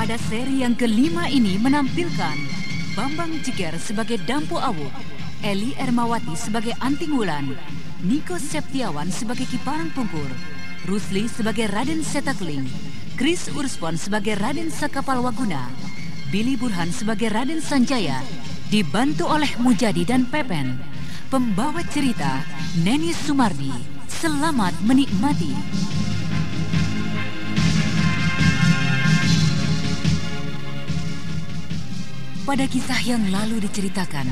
Pada seri yang kelima ini menampilkan Bambang Jeger sebagai Dampu Awuk, Eli Ermawati sebagai Anting Wulan, Niko Septiawan sebagai Kiparang Pungkur, Rusli sebagai Raden Setakling, Chris Urspon sebagai Raden Sakapal Waguna, Billy Burhan sebagai Raden Sanjaya, dibantu oleh Mujadi dan Pepen. Pembawa cerita Neni Sumardi. Selamat menikmati. Pada kisah yang lalu diceritakan,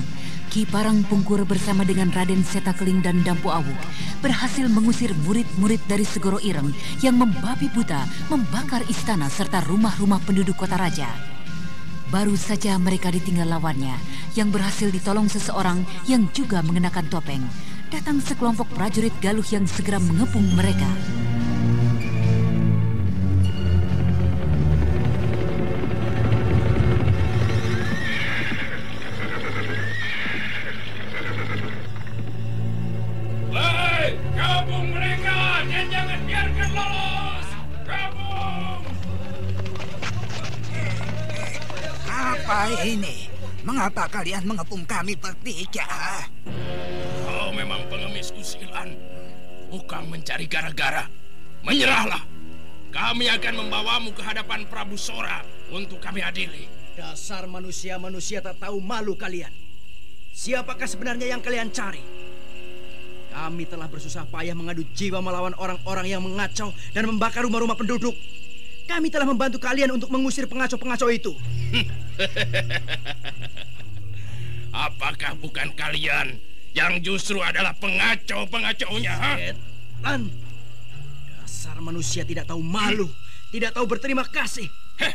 Ki Parang Pungkur bersama dengan Raden Setakling dan Dampu Awuk berhasil mengusir murid-murid dari Segoro Ireng yang membabi buta membakar istana serta rumah-rumah penduduk kota raja. Baru saja mereka ditinggal lawannya yang berhasil ditolong seseorang yang juga mengenakan topeng. Datang sekelompok prajurit Galuh yang segera mengepung mereka. Apa ini? Mengapa kalian mengepung kami bertiga? Kau memang pengemis usilan. Bukan mencari gara-gara. Menyerahlah. Kami akan membawamu ke hadapan Prabu Sora untuk kami adili. Dasar manusia-manusia tak tahu malu kalian. Siapakah sebenarnya yang kalian cari? Kami telah bersusah payah mengadu jiwa melawan orang-orang yang mengacau dan membakar rumah-rumah penduduk. Kami telah membantu kalian untuk mengusir pengacau-pengacau itu. Apakah bukan kalian yang justru adalah pengacau-pengacaunya? ha? Setan! Dasar manusia tidak tahu malu, tidak tahu berterima kasih. Heh,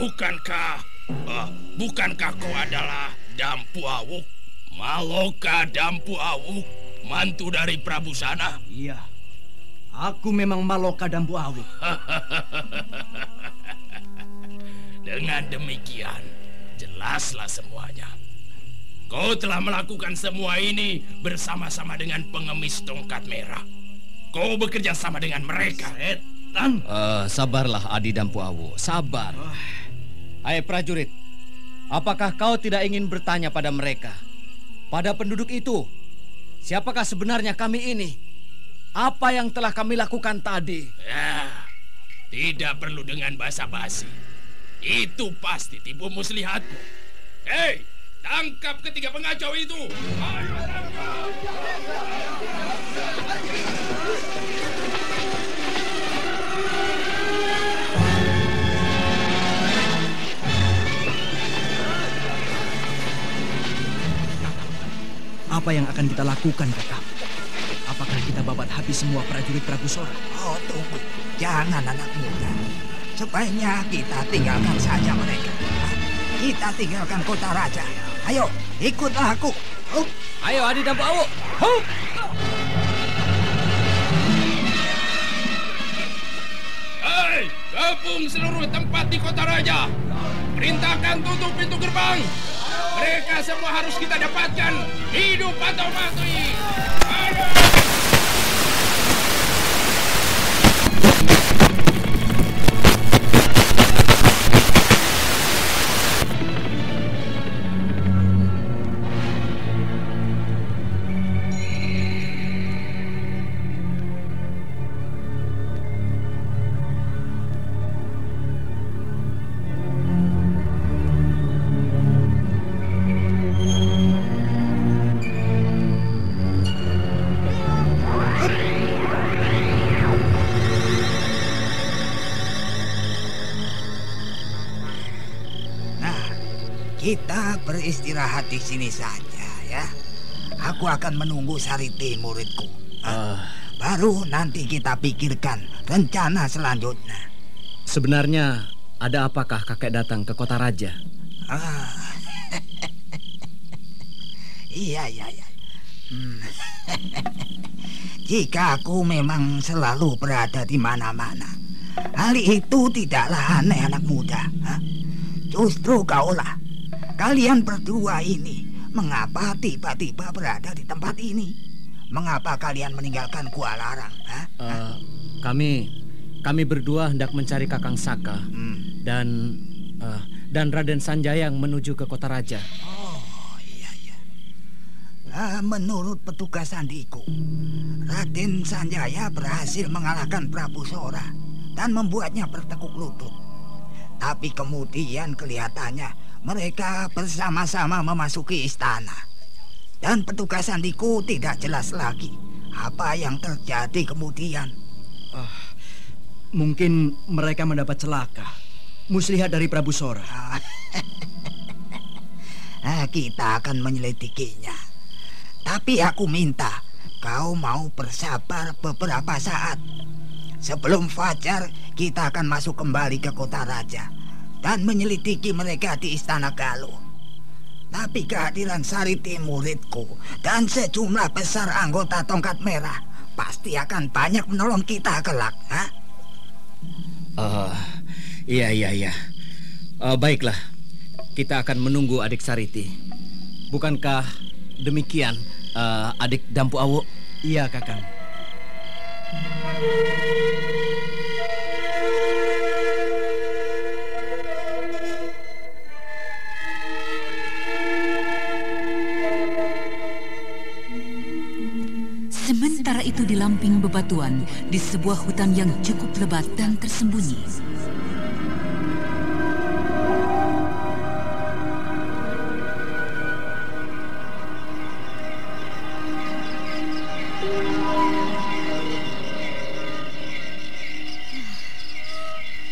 bukankah, ah, bukankah kau adalah Dampu Awuk? Maloka Dampu Awuk, mantu dari Prabu sana? Iya, aku memang Maloka dan Bu Awu. Dengan demikian, jelaslah semuanya. Kau telah melakukan semua ini bersama-sama dengan pengemis tongkat merah. Kau bekerja sama dengan mereka. Setan! Eh, sabarlah Adi dan Puawu, sabar. Hai prajurit, apakah kau tidak ingin bertanya pada mereka? Pada penduduk itu, siapakah sebenarnya kami ini? Apa yang telah kami lakukan tadi? Ya, tidak perlu dengan basa-basi. Itu pasti tipu muslihatmu. Hei, tangkap ketiga pengacau itu. Ayo tangkap. Apa yang akan kita lakukan, kakak? Apakah kita babat habis semua prajurit Prabu Sora? Oh, tunggu. Jangan anak muda. Sebaiknya kita tinggalkan saja mereka. Kita tinggalkan kota raja. Ayo, ikutlah aku. Oh, Ayo Adi dan. Hup! Hei, gabung seluruh tempat di kota raja. Perintahkan tutup pintu gerbang. Mereka semua harus kita dapatkan. Hidup atau mati. Ayo. Sini saja ya. Aku akan menunggu Sariti muridku. Eh, Baru nanti kita pikirkan rencana selanjutnya. sebenarnya ada apakah kakek datang ke kota raja? Ah. iya, iya, iya. Hmm. Jika aku memang selalu berada di mana-mana, hal itu tidaklah aneh anak muda. Hah? Justru kaulah. Kalian berdua ini, mengapa tiba-tiba berada di tempat ini? Mengapa kalian meninggalkan Gua Larang? Eh, kami kami berdua hendak mencari Kakang Saka. Hmm. dan uh, dan Raden Sanjaya yang menuju ke kota raja. Oh iya iya. Uh, menurut petugas sandiku, Raden Sanjaya berhasil mengalahkan Prabu Sora dan membuatnya bertekuk lutut. Tapi kemudian kelihatannya mereka bersama-sama memasuki istana. Dan petugas sandiku tidak jelas lagi apa yang terjadi kemudian. Uh, mungkin mereka mendapat celaka. Muslihat dari Prabu Sora. nah, kita akan menyelidikinya. Tapi aku minta kau mau bersabar beberapa saat. Sebelum fajar, kita akan masuk kembali ke kota raja dan menyelidiki mereka di istana Galuh. Tapi kehadiran Sariti muridku dan sejumlah besar anggota tongkat merah pasti akan banyak menolong kita kelak. Ha? Uh, iya, iya, iya. Uh, baiklah, kita akan menunggu adik Sariti. Bukankah demikian, uh, adik Dampu Awo? Iya, Kakang. Lamping bebatuan, di sebuah hutan yang cukup lebat dan tersembunyi.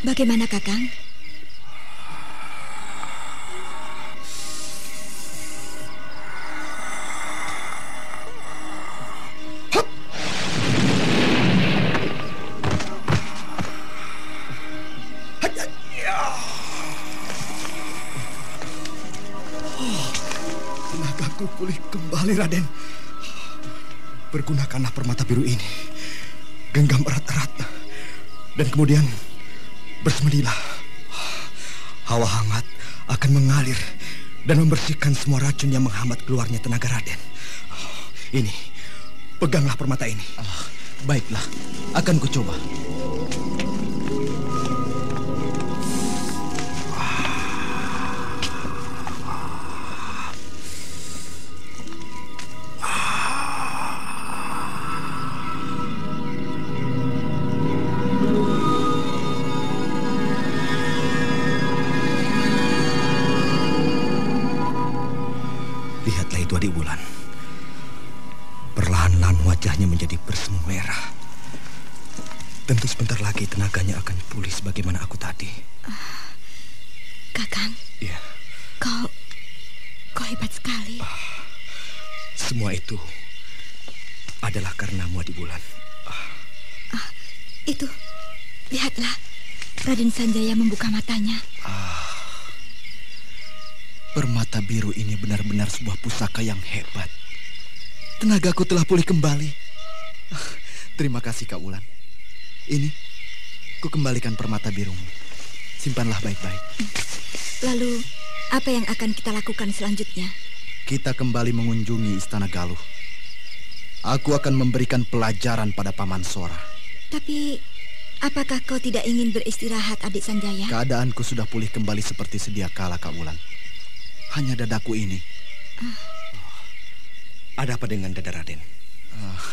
Bagaimana, Kakang? Kembali, Raden. Pergunakanlah permata biru ini. Genggam erat-erat. Dan kemudian bersemedilah. Hawa hangat akan mengalir dan membersihkan semua racun yang menghambat keluarnya tenaga Raden. Ini, peganglah permata ini. Ah, baiklah, akan kucoba. Lihatlah telah pulih kembali. Terima kasih Kak Wulan. Ini, ku kembalikan permata birumu. Simpanlah baik-baik. Lalu, apa yang akan kita lakukan selanjutnya? Kita kembali mengunjungi Istana Galuh. Aku akan memberikan pelajaran pada Paman Sora. Tapi, apakah kau tidak ingin beristirahat, adik Sanjaya? Keadaanku sudah pulih kembali seperti sedia kala, Kak Wulan. Hanya dadaku ini. Ada apa dengan dada Raden? Ah,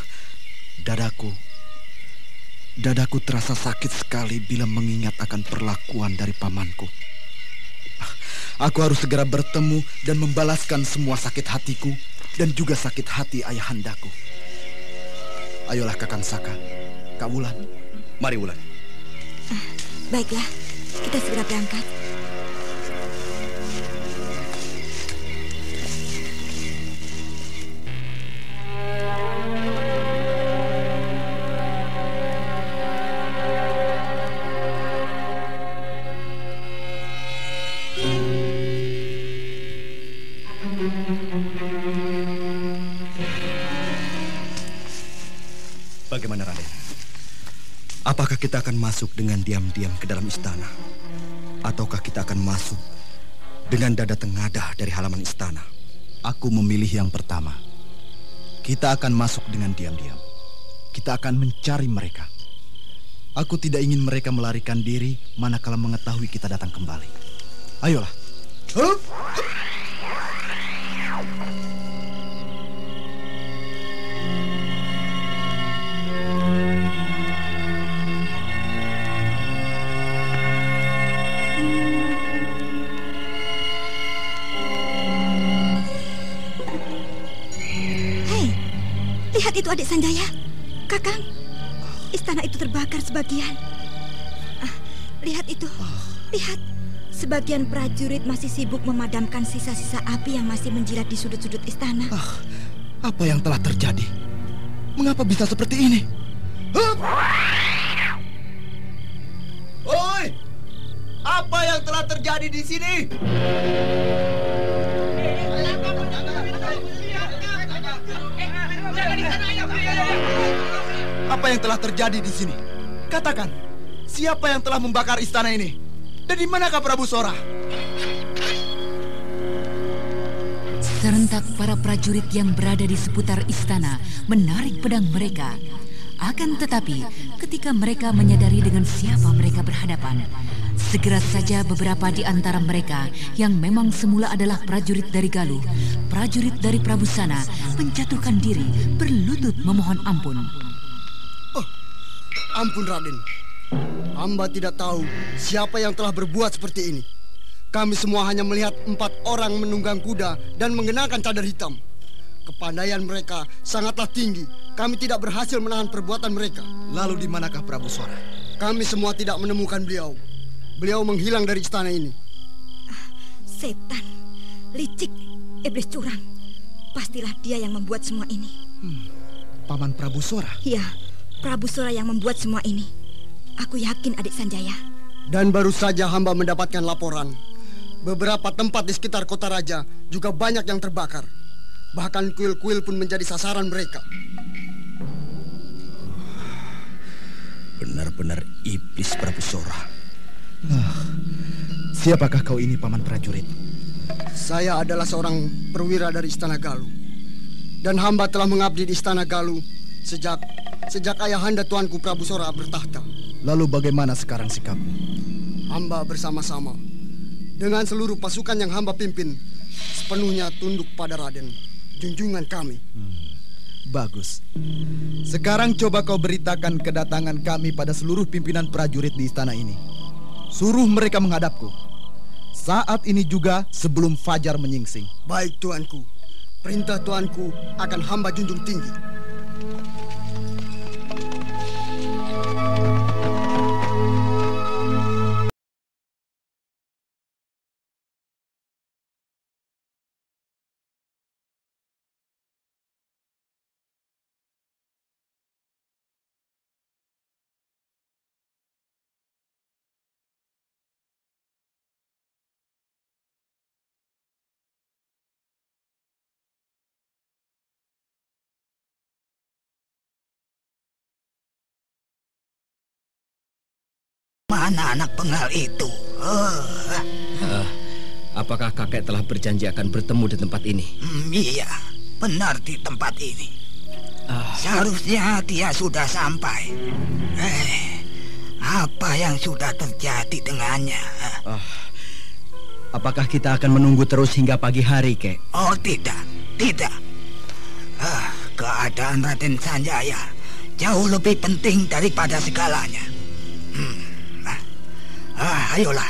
dadaku. Dadaku terasa sakit sekali bila mengingat akan perlakuan dari pamanku. Ah, Aku harus segera bertemu dan membalaskan semua sakit hatiku dan juga sakit hati ayahandaku. Ayolah Kakang Saka, Kak Wulan. Mari Wulan. Baiklah, kita segera berangkat. Apakah kita akan masuk dengan diam-diam ke dalam istana? Ataukah kita akan masuk dengan dada tengadah dari halaman istana? Aku memilih yang pertama. Kita akan masuk dengan diam-diam. Kita akan mencari mereka. Aku tidak ingin mereka melarikan diri manakala mengetahui kita datang kembali. Ayolah. Hup! Hei, lihat itu adik Sanjaya. Kakang, istana itu terbakar sebagian. Ah, lihat itu, lihat. Sebagian prajurit masih sibuk memadamkan sisa-sisa api yang masih menjilat di sudut-sudut istana. Ah, apa yang telah terjadi? Mengapa bisa seperti ini? Oi! Apa yang telah terjadi di sini? Apa yang telah terjadi di sini? Katakan, siapa yang telah membakar istana ini? Dan di manakah Prabu Sora? Serentak para prajurit yang berada di seputar istana menarik pedang mereka. Akan tetapi, ketika mereka menyadari dengan siapa mereka berhadapan, segera saja beberapa di antara mereka yang memang semula adalah prajurit dari Galuh, prajurit dari Prabu Sana, menjatuhkan diri berlutut memohon ampun. Ampun Raden. Hamba tidak tahu siapa yang telah berbuat seperti ini. Kami semua hanya melihat empat orang menunggang kuda dan mengenakan cadar hitam. Kepandaian mereka sangatlah tinggi. Kami tidak berhasil menahan perbuatan mereka. Lalu di manakah Prabu Sora? Kami semua tidak menemukan beliau. Beliau menghilang dari istana ini. Setan, licik, iblis curang. Pastilah dia yang membuat semua ini. Paman Prabu Sora. Ya, Prabu Sora yang membuat semua ini. Aku yakin adik Sanjaya. Dan baru saja hamba mendapatkan laporan. Beberapa tempat di sekitar kota raja juga banyak yang terbakar. Bahkan kuil-kuil pun menjadi sasaran mereka. Benar-benar iblis Prabu Sora. Ah, siapakah kau ini, Paman Prajurit? Saya adalah seorang perwira dari Istana Galuh. Dan hamba telah mengabdi di Istana Galuh sejak sejak ayahanda tuanku Prabu Sora bertahta. Lalu bagaimana sekarang sikapmu? Hamba bersama-sama dengan seluruh pasukan yang hamba pimpin sepenuhnya tunduk pada Raden, junjungan kami. Bagus. Sekarang coba kau beritakan kedatangan kami pada seluruh pimpinan prajurit di istana ini. Suruh mereka menghadapku. Saat ini juga sebelum fajar menyingsing. Baik tuanku, perintah tuanku akan hamba junjung tinggi. Mana anak bengal itu? Oh, Ah, apakah kakek telah berjanji akan bertemu di tempat ini? hmm, iya, benar di tempat ini. Seharusnya dia sudah sampai. Eh, apa yang sudah terjadi dengannya? Apakah kita akan menunggu terus hingga pagi hari, kek? Oh tidak, tidak. Ah, keadaan Raden Sanjaya jauh lebih penting daripada segalanya. Ah, ah, ayolah,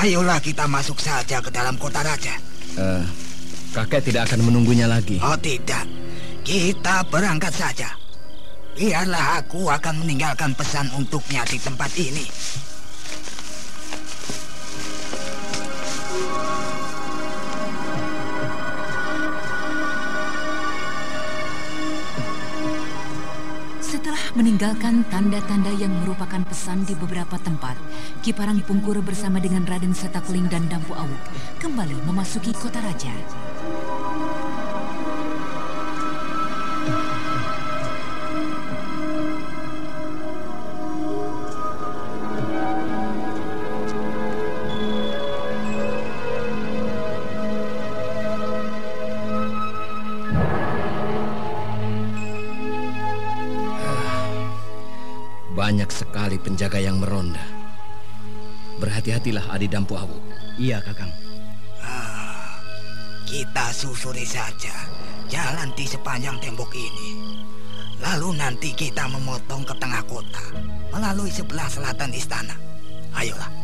ayolah kita masuk saja ke dalam kota raja. Eh, kakek tidak akan menunggunya lagi. Oh tidak, kita berangkat saja. Biarlah aku akan meninggalkan pesan untuknya di tempat ini. Meninggalkan tanda-tanda yang merupakan pesan di beberapa tempat, Kiparang Pungkur bersama dengan Raden Setakling dan Dampu Awuk kembali memasuki kota raja. Sekali penjaga yang meronda. Berhati-hatilah Adi Dampu Awu. Iya, Kakang. Ah, kita susuri saja jalan di sepanjang tembok ini. Lalu nanti kita memotong ke tengah kota melalui sebelah selatan istana. Ayolah.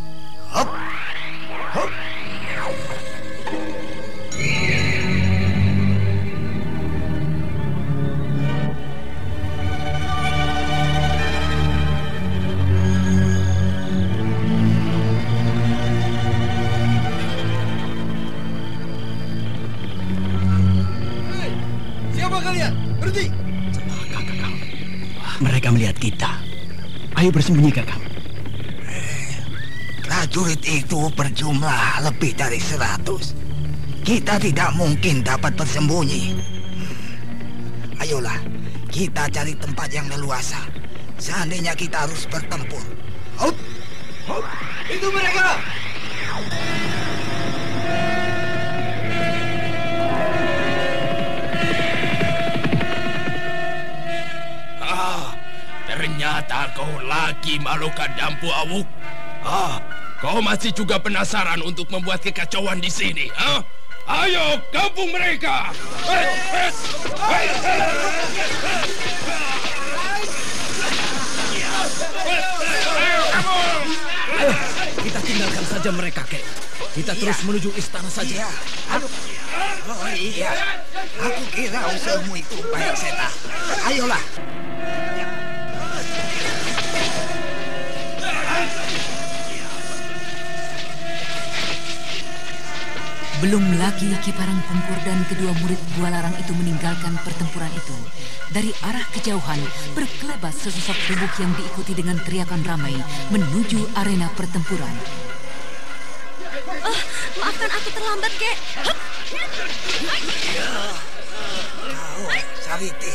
Bersembunyi, Kakang. Prajurit itu berjumlah lebih dari seratus. Kita tidak mungkin dapat bersembunyi. Hmm. Ayolah, kita cari tempat yang leluasa. Seandainya kita harus bertempur. Hop, hop. Itu mereka! Ternyata kau lagi Maloka Dampu Awuk. Ah, kau masih juga penasaran untuk membuat kekacauan di sini, ah? Ayo, gabung mereka! Hei. Ayo, kita tinggalkan saja mereka, Kek. Kita terus menuju istana saja. Iya. Aduh. Oh iya. Aku kira usahamu itu baik setan. Ayolah. Belum lagi Kiparang Pungkur dan kedua murid Gua Larang itu meninggalkan pertempuran itu. Dari arah kejauhan, berkelebat sesosok tubuh yang diikuti dengan teriakan ramai menuju arena pertempuran. Oh, maafkan aku terlambat, Kek. Hup. Kau, Sariti.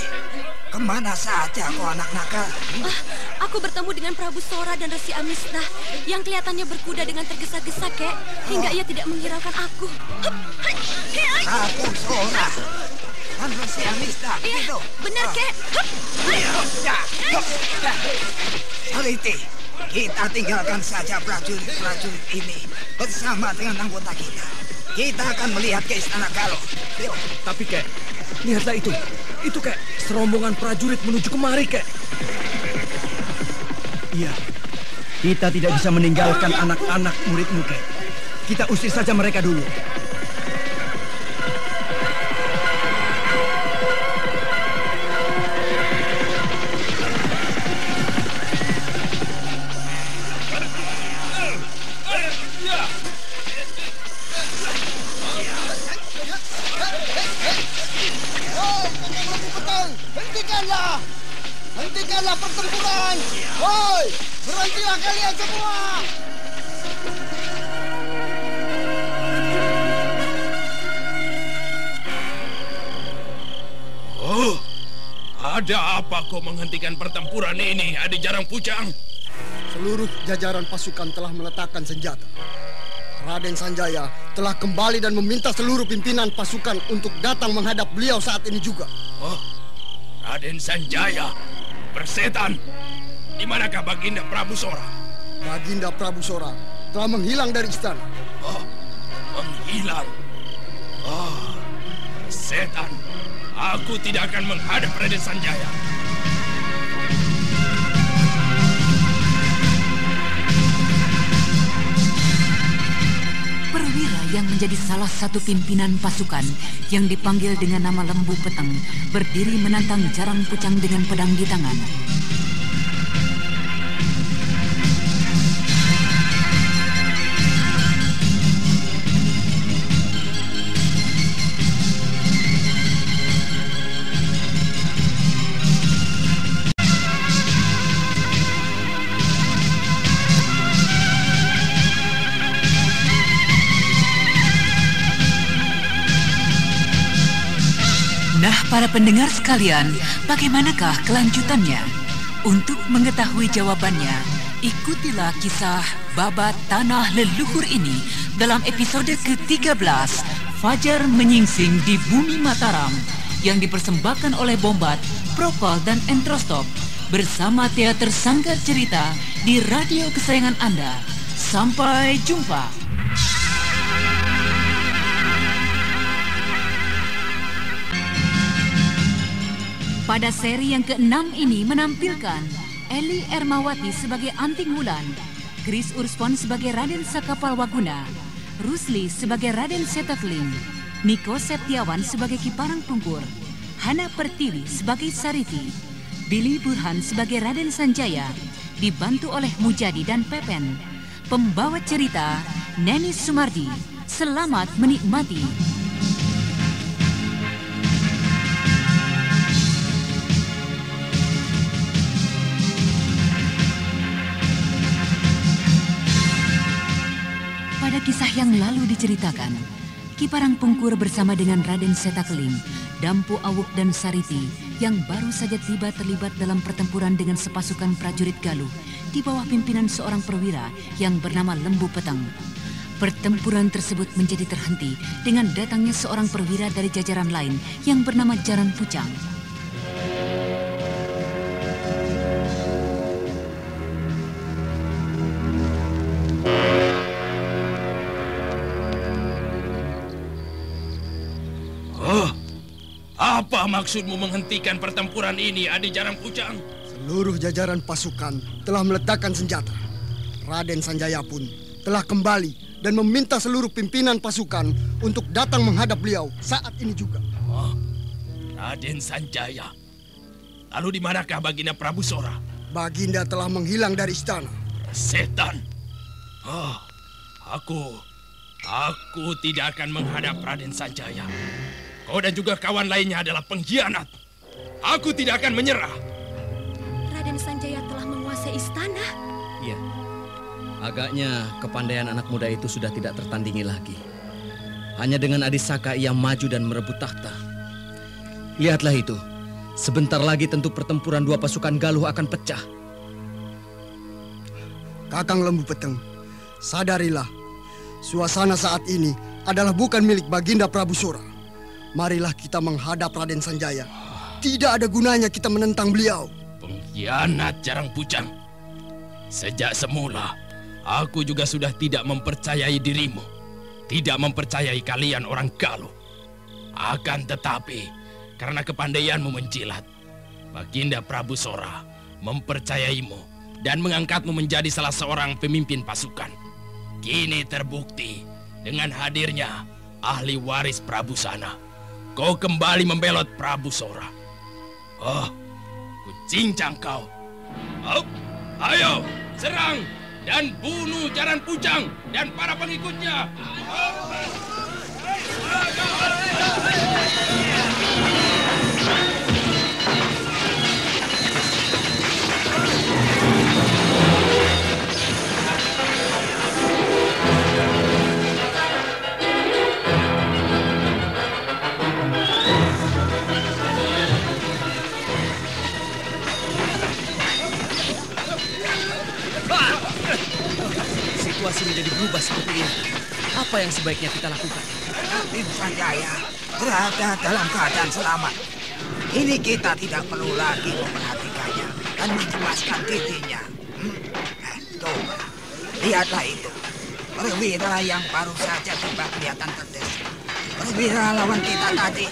Ke mana saja kau anak nakal? Ah, aku bertemu dengan Prabu Sora dan Resi Amisnah yang kelihatannya berkuda dengan tergesa-gesa, Kek, hingga ia tidak menghiraukan aku. Aku Sora. Dan Resi Amista, Iya, begitu? benar, Ah. Kek. Hai. Ya, ya, ya. Sariti, kita tinggalkan saja prajurit-prajurit ini bersama dengan anggota kita. Kita akan melihat ke istana Galuh. Yuk. Tapi, Kek, lihatlah itu. Itu, Kek, serombongan prajurit menuju kemari, Kek. Iya, kita tidak bisa meninggalkan anak-anak muridmu, Kek. Kita usir saja mereka dulu. Pertempuran! Woi, berhentilah kalian semua! Oh, ada apa kau menghentikan pertempuran ini, Adi Jarang Pucang? Seluruh jajaran pasukan telah meletakkan senjata. Raden Sanjaya telah kembali dan meminta seluruh pimpinan pasukan untuk datang menghadap beliau saat ini juga. Oh, Raden Sanjaya, persetan. Di manakah Baginda Prabu Sora? Baginda Prabu Sora telah menghilang dari istana. Oh, menghilang. Oh, setan. Aku tidak akan menghadap Raden Sanjaya. Yang menjadi salah satu pimpinan pasukan yang dipanggil dengan nama Lembu Peteng berdiri menantang Jarang Pucang dengan pedang di tangan. Pendengar sekalian, bagaimanakah kelanjutannya? Untuk mengetahui jawabannya, ikutilah kisah babat tanah leluhur ini dalam episode ke-13, Fajar Menyingsing di Bumi Mataram, yang dipersembahkan oleh Bombat, Propel, dan Entrostop bersama teater Sanggar Cerita di radio kesayangan Anda. Sampai jumpa. Pada seri yang keenam ini menampilkan Eli Ermawati sebagai Anting Wulan, Chris Urspon sebagai Raden Sakapal Waguna, Rusli sebagai Raden Setakling, Niko Septiawan sebagai Kiparang Pungkur, Hana Pertiwi sebagai Sariti, Billy Burhan sebagai Raden Sanjaya, dibantu oleh Mujadi dan Pepen. Pembawa cerita, Neni Sumardi. Selamat menikmati. Yang lalu diceritakan, Kiparang Pungkur bersama dengan Raden Setakeling, Dampu Awuk dan Sariti yang baru saja tiba terlibat dalam pertempuran dengan sepasukan prajurit Galuh di bawah pimpinan seorang perwira yang bernama Lembu Petang. Pertempuran tersebut menjadi terhenti dengan datangnya seorang perwira dari jajaran lain yang bernama Jaran Pucang. Maksudmu menghentikan pertempuran ini, Adi Jarang Pucang? Seluruh jajaran pasukan telah meletakkan senjata. Raden Sanjaya pun telah kembali dan meminta seluruh pimpinan pasukan untuk datang menghadap beliau saat ini juga. Oh, Raden Sanjaya. Lalu di manakah Baginda Prabu Sora? Baginda telah menghilang dari istana. Setan. Oh, aku, aku tidak akan menghadap Raden Sanjaya. Kau dan juga kawan lainnya adalah pengkhianat. Aku tidak akan menyerah. Raden Sanjaya telah menguasai istana. Iya. Agaknya kepandaian anak muda itu sudah tidak tertandingi lagi. Hanya dengan Adisaka ia maju dan merebut tahta. Lihatlah itu. Sebentar lagi tentu pertempuran dua pasukan Galuh akan pecah. Kakang Lembu Peteng, sadarilah, suasana saat ini adalah bukan milik Baginda Prabu Sora. Marilah kita menghadap Raden Sanjaya. Tidak ada gunanya kita menentang beliau. Pengkhianat jarang pucang. Sejak semula, aku juga sudah tidak mempercayai dirimu. Tidak mempercayai kalian orang Galuh. Akan tetapi, karena kepandaianmu mencilat, Baginda Prabu Sora mempercayaimu dan mengangkatmu menjadi salah seorang pemimpin pasukan. Kini terbukti dengan hadirnya ahli waris Prabu Sana. Kau kembali membelot Prabu Sora. Oh, kucincang kau. Oh, ayo, serang dan bunuh Jaran Pucang dan para pengikutnya. Situasi menjadi berubah seperti ini. Apa yang sebaiknya kita lakukan? Raden Sanjaya berada dalam keadaan selamat. Ini kita tidak perlu lagi memperhatikannya dan mencemaskan dirinya. Hmm? Eh, lihatlah itu. Perwira yang baru saja tiba kelihatan terdesak. Perwira lawan kita tadi.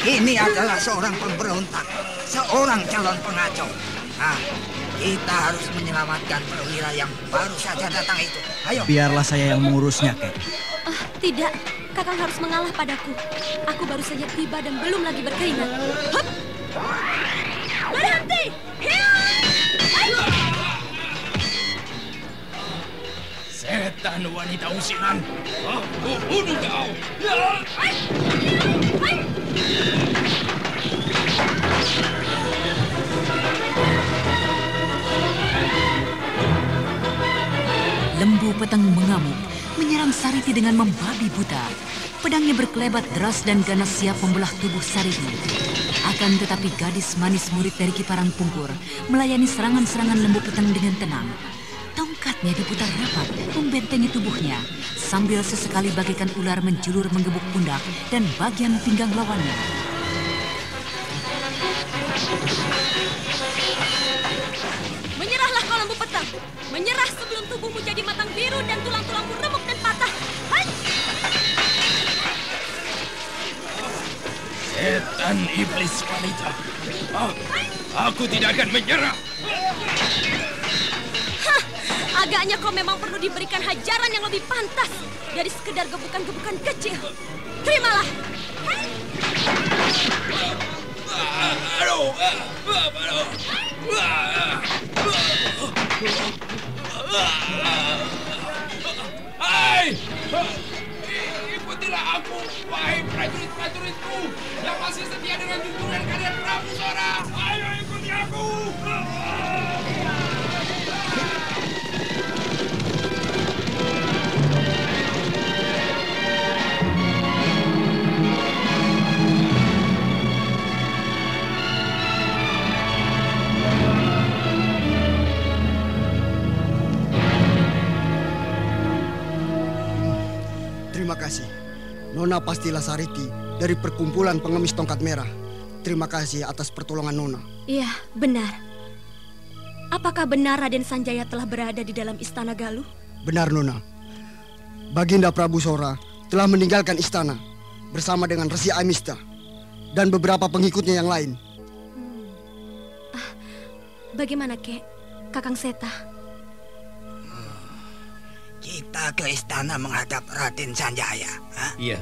Ini adalah seorang pemberontak, seorang calon pengacau. Nah, kita harus menyelamatkan perwira yang baru saja datang itu. Ayo. Biarlah saya yang mengurusnya, Kek. Ah, tidak, Kakang harus mengalah padaku. Aku baru saja tiba dan belum lagi berkeringat. Hup! Berhenti! Setan wanita usilan. Aku bunuh kau. Lembu petang mengamuk, menyerang Sariti dengan membabi buta. Pedangnya berkelebat deras dan ganas siap membelah tubuh Sariti. Akan tetapi gadis manis murid dari Kiparang Pungkur melayani serangan-serangan lembu petang dengan tenang. Tongkatnya diputar rapat, membentengi tubuhnya, sambil sesekali bagaikan ular menjulur menggebuk pundak dan bagian pinggang lawannya. Biru dan tulang-tulangmu remuk dan patah. Hai! Setan iblis wanita. Ah, aku tidak akan menyerah. Hah, agaknya kau memang perlu diberikan hajaran yang lebih pantas dari sekedar gebukan-gebukan kecil. Terimalah. Hai! Aduh, aduh, Hai! Ikutilah aku, wahai prajurit-prajuritku yang masih setia dengan junjungan kalian Prabu Sora. Ayo ikuti aku. Kasih. Nona pastilah Sariti dari perkumpulan pengemis tongkat merah. Terima kasih atas pertolongan Nona. Iya, benar. Apakah benar Raden Sanjaya telah berada di dalam istana Galuh? Benar Nona. Baginda Prabu Sora telah meninggalkan istana bersama dengan Resi Amista dan beberapa pengikutnya yang lain. Bagaimana, Kek? Kakang Seta. Kita ke istana menghadap Raden Sanjaya. Hah? Iya.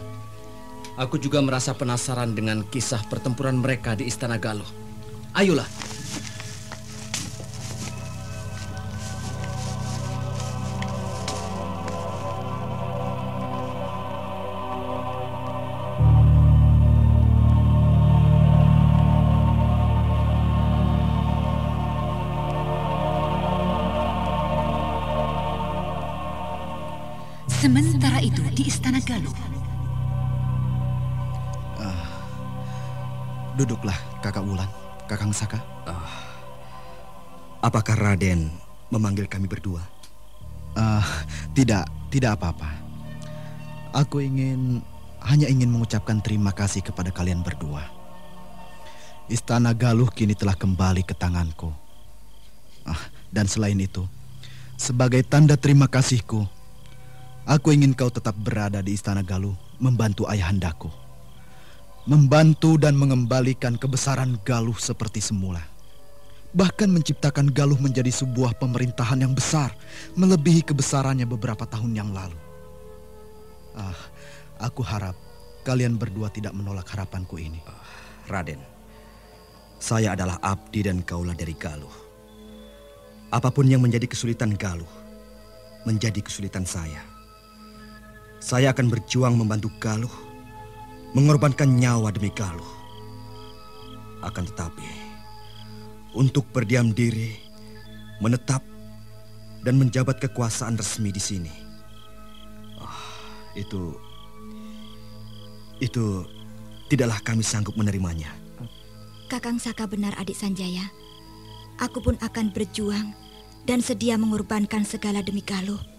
Aku juga merasa penasaran dengan kisah pertempuran mereka di Istana Galuh. Ayolah. Di Istana Galuh, Duduklah, Kakak Wulan, Kakang Saka. Apakah Raden memanggil kami berdua? Ah, tidak, tidak apa-apa. Aku ingin hanya ingin mengucapkan terima kasih kepada kalian berdua. Istana Galuh kini telah kembali ke tanganku. Ah, dan selain itu, sebagai tanda terima kasihku, aku ingin kau tetap berada di Istana Galuh membantu ayahandaku. Membantu dan mengembalikan kebesaran Galuh seperti semula. Bahkan menciptakan Galuh menjadi sebuah pemerintahan yang besar, melebihi kebesarannya beberapa tahun yang lalu. Ah, aku harap kalian berdua tidak menolak harapanku ini. Raden, saya adalah abdi dan kaulah dari Galuh. Apa pun yang menjadi kesulitan Galuh, menjadi kesulitan saya. Saya akan berjuang membantu Galuh, mengorbankan nyawa demi Galuh. Akan tetapi, untuk berdiam diri, menetap, dan menjabat kekuasaan resmi di sini, ah, itu itu tidaklah kami sanggup menerimanya. Kakang Saka benar adik Sanjaya. Aku pun akan berjuang dan sedia mengorbankan segala demi Galuh.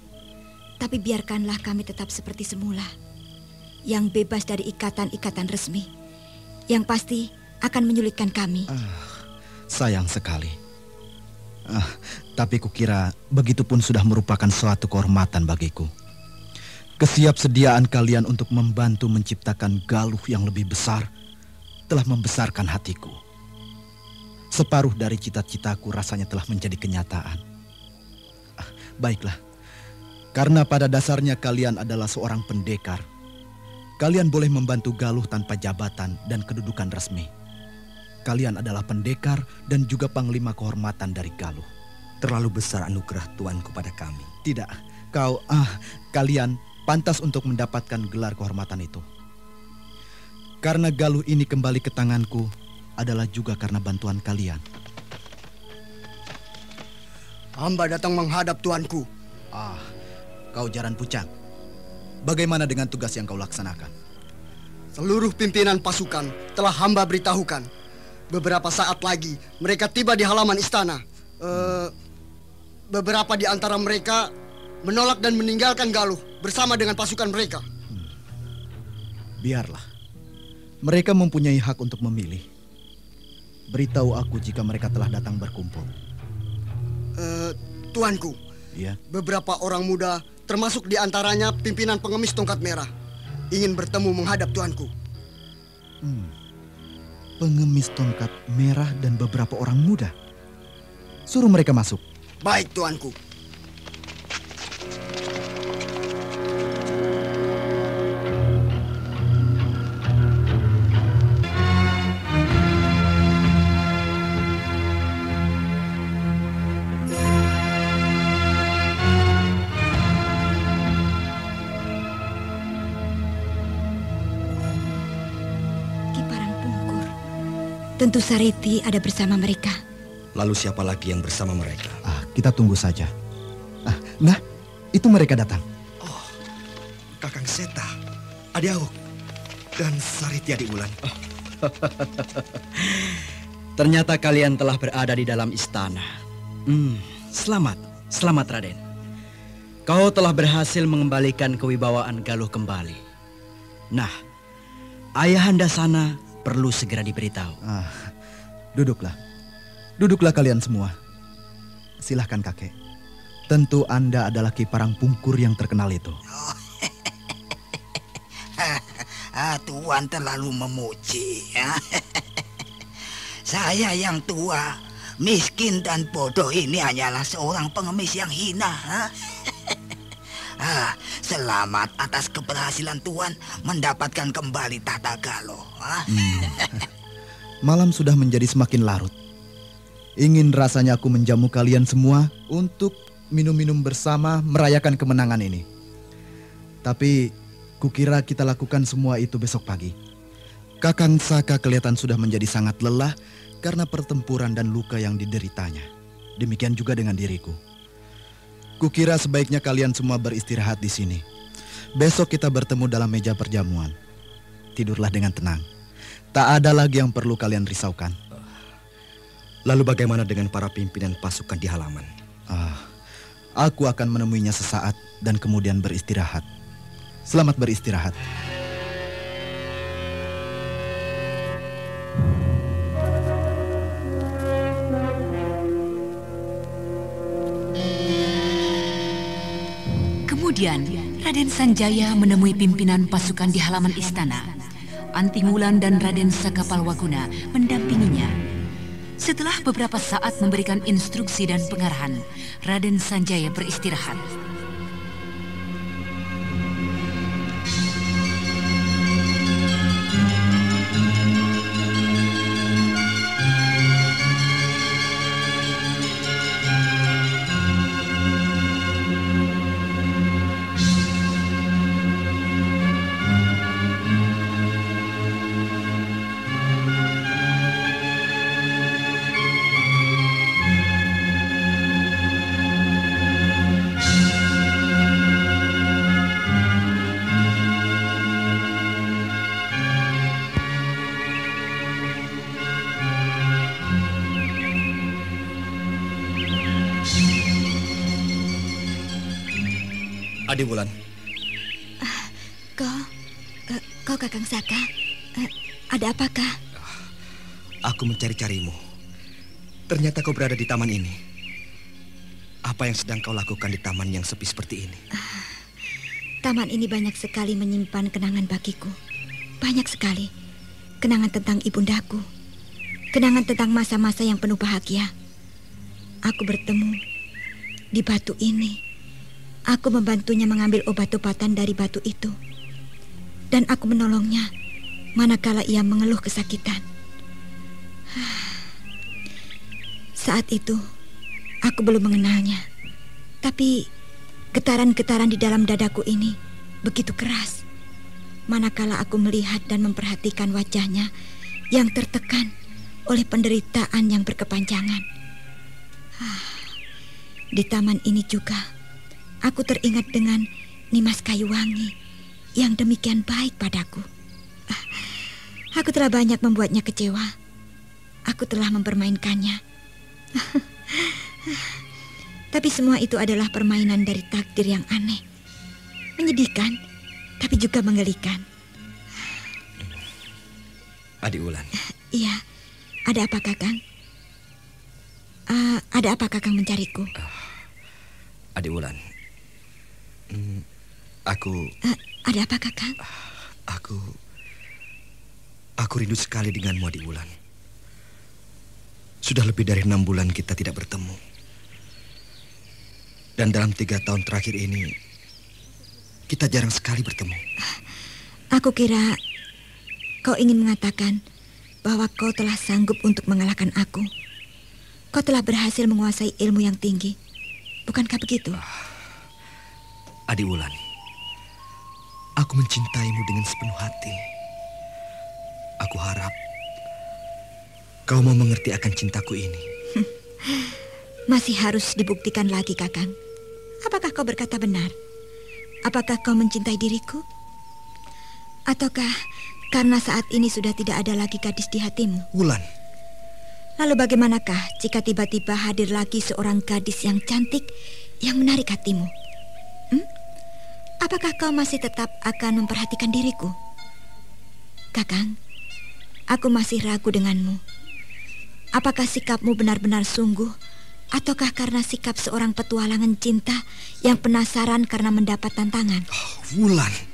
Tapi biarkanlah kami tetap seperti semula. Yang bebas dari ikatan-ikatan resmi. Yang pasti akan menyulitkan kami. Sayang sekali. Ah, tapi kukira begitu pun sudah merupakan suatu kehormatan bagiku. Kesiapsediaan kalian untuk membantu menciptakan galuh yang lebih besar telah membesarkan hatiku. Separuh dari cita-citaku rasanya telah menjadi kenyataan. Ah, baiklah, karena pada dasarnya kalian adalah seorang pendekar. Kalian boleh membantu galuh tanpa jabatan dan kedudukan resmi. Kalian adalah pendekar dan juga panglima kehormatan dari galuh. Terlalu besar anugerah Tuanku pada kami. Tidak, kau ah kalian pantas untuk mendapatkan gelar kehormatan itu. Karena galuh ini kembali ke tanganku adalah juga karena bantuan kalian. Hamba datang menghadap tuanku. Ah, kau jaran pucang. Bagaimana dengan tugas yang kau laksanakan? Seluruh pimpinan pasukan telah hamba beritahukan. Beberapa saat lagi mereka tiba di halaman istana. Eh, beberapa di antara mereka menolak dan meninggalkan Galuh bersama dengan pasukan mereka. Biarlah. Mereka mempunyai hak untuk memilih. Beritahu aku jika mereka telah datang berkumpul. Eh, tuanku, Iya. Beberapa orang muda, termasuk di antaranya pimpinan pengemis tongkat merah, ingin bertemu menghadap tuanku. Hmm. Pengemis tongkat merah dan beberapa orang muda. Suruh mereka masuk. Baik, tuanku. Tentu Sariti ada bersama mereka. Lalu siapa lagi yang bersama mereka? Ah, kita tunggu saja. Ah, nah, itu mereka datang. Oh, Kakang Seta, Adi Auk, dan Sariti Adik Wulan. Oh. Ternyata kalian telah berada di dalam istana. Hmm, selamat, selamat Raden. Kau telah berhasil mengembalikan kewibawaan Galuh kembali. Nah, ayahanda sana perlu segera diberitahu. Ah, duduklah. Duduklah kalian semua. Silahkan kakek. Tentu Anda adalah kiparang pungkur yang terkenal itu. Oh. ah, Tuan terlalu memuji. Ya. Saya yang tua, miskin dan bodoh ini hanyalah seorang pengemis yang hina. Ah, selamat atas keberhasilan Tuan mendapatkan kembali tata galo. Ah. Hmm. Malam sudah menjadi semakin larut. Ingin rasanya aku menjamu kalian semua untuk minum-minum bersama merayakan kemenangan ini. Tapi kukira kita lakukan semua itu besok pagi. Kakang Saka kelihatan sudah menjadi sangat lelah karena pertempuran dan luka yang dideritanya. Demikian juga dengan diriku. Kukira sebaiknya kalian semua beristirahat di sini. Besok kita bertemu dalam meja perjamuan. Tidurlah dengan tenang. Tak ada lagi yang perlu kalian risaukan. Lalu bagaimana dengan para pimpinan pasukan di halaman? Ah, aku akan menemuinya sesaat dan kemudian beristirahat. Selamat beristirahat. Raden Sanjaya menemui pimpinan pasukan di halaman istana. Antingulan dan Raden Sakapalwaguna mendampinginya. Setelah beberapa saat memberikan instruksi dan pengarahan, Raden Sanjaya beristirahat. Adi Bulan. Uh, kau, uh, kau Kakang Saka, uh, ada apakah? Aku mencari-carimu. Ternyata kau berada di taman ini. Apa yang sedang kau lakukan di taman yang sepi seperti ini? Uh, taman ini banyak sekali menyimpan kenangan bagiku. Banyak sekali. Kenangan tentang ibundaku. Kenangan tentang masa-masa yang penuh bahagia. Aku bertemu di batu ini Aku membantunya mengambil obat-obatan dari batu itu. Dan aku menolongnya manakala ia mengeluh kesakitan. Saat itu, aku belum mengenalnya. Tapi getaran-getaran di dalam dadaku ini begitu keras. Manakala aku melihat dan memperhatikan wajahnya yang tertekan oleh penderitaan yang berkepanjangan. Di taman ini juga, Aku teringat dengan Nimas kayu wangi yang demikian baik padaku. Ah, aku telah banyak membuatnya kecewa. Aku telah mempermainkannya. Tapi semua itu adalah permainan dari takdir yang aneh. Menyedihkan, tapi juga menggelikan. Adi Ulan. Iya, ada apa kakang? Uh, ada apa kakang mencariku? Uh, Adik Wulan. Hmm, aku... Uh, ada apa, Kakang? Aku... Aku rindu sekali denganmu, Adik Wulan. Sudah lebih dari enam bulan kita tidak bertemu. Dan dalam tiga tahun terakhir ini, kita jarang sekali bertemu. Aku kira kau ingin mengatakan bahwa kau telah sanggup untuk mengalahkan aku. Kau telah berhasil menguasai ilmu yang tinggi. Bukankah begitu? Adi Wulan, aku mencintaimu dengan sepenuh hati. Aku harap kau mau mengerti akan cintaku ini. Masih harus dibuktikan lagi, Kakang. Apakah kau berkata benar? Apakah kau mencintai diriku? Ataukah karena saat ini sudah tidak ada lagi gadis di hatimu? Wulan, Lalu bagaimanakah jika tiba-tiba hadir lagi seorang gadis yang cantik yang menarik hatimu? Hmm? Apakah kau masih tetap akan memperhatikan diriku? Kakang, aku masih ragu denganmu. Apakah sikapmu benar-benar sungguh ataukah karena sikap seorang petualangan cinta yang penasaran karena mendapat tantangan? Oh, Wulan.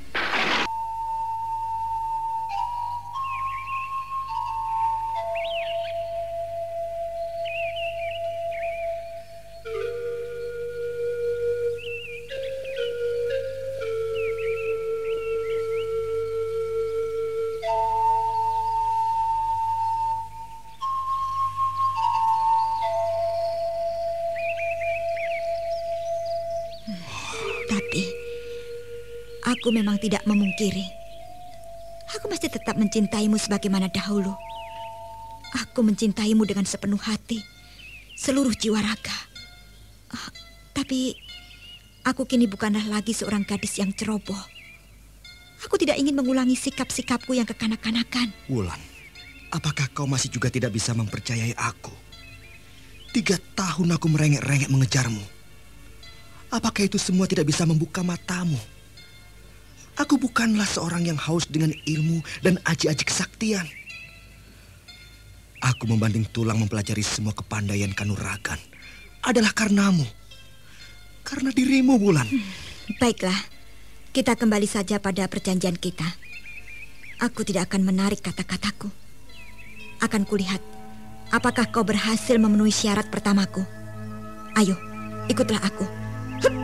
Mencintaimu sebagaimana dahulu. Aku mencintaimu dengan sepenuh hati, seluruh jiwa raga. Uh, tapi aku kini bukanlah lagi seorang gadis yang ceroboh. Aku tidak ingin mengulangi sikap-sikapku yang kekanak-kanakan. Wulan, apakah kau masih juga tidak bisa mempercayai aku? Tiga tahun aku merengek-rengek mengejarmu. Apakah itu semua tidak bisa membuka matamu? Aku bukanlah seorang yang haus dengan ilmu dan aji-aji kesaktian. Aku membanding tulang mempelajari semua kepandaian kanuragan adalah karenamu. Karena dirimu, Bulan. Hmm, baiklah, kita kembali saja pada perjanjian kita. Aku tidak akan menarik kata-kataku. Akan kulihat apakah kau berhasil memenuhi syarat pertamaku. Ayo, ikutlah aku. Hup.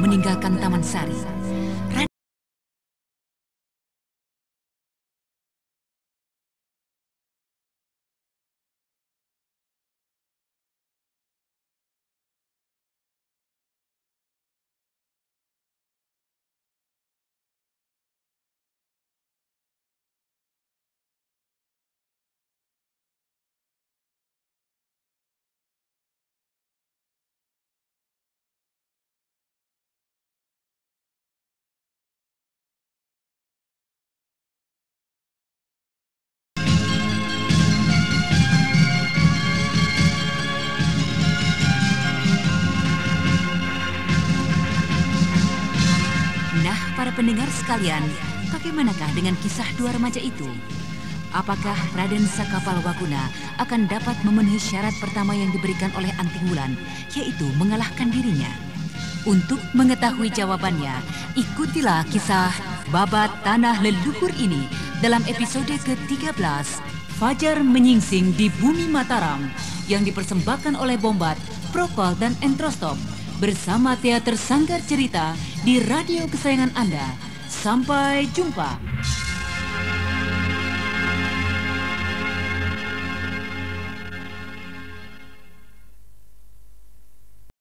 Meninggalkan Taman Sari. Pendengar sekalian, bagaimanakah dengan kisah dua remaja itu? Apakah Raden Sakapal Waguna akan dapat memenuhi syarat pertama yang diberikan oleh Anting Wulan, yaitu mengalahkan dirinya? Untuk mengetahui jawabannya, ikutilah kisah Babat Tanah Leluhur ini dalam episode ke-13 Fajar Menyingsing di Bumi Mataram yang dipersembahkan oleh Bombat, Prokol, dan Entrostop bersama Teater Sanggar Cerita di radio kesayangan Anda. Sampai jumpa.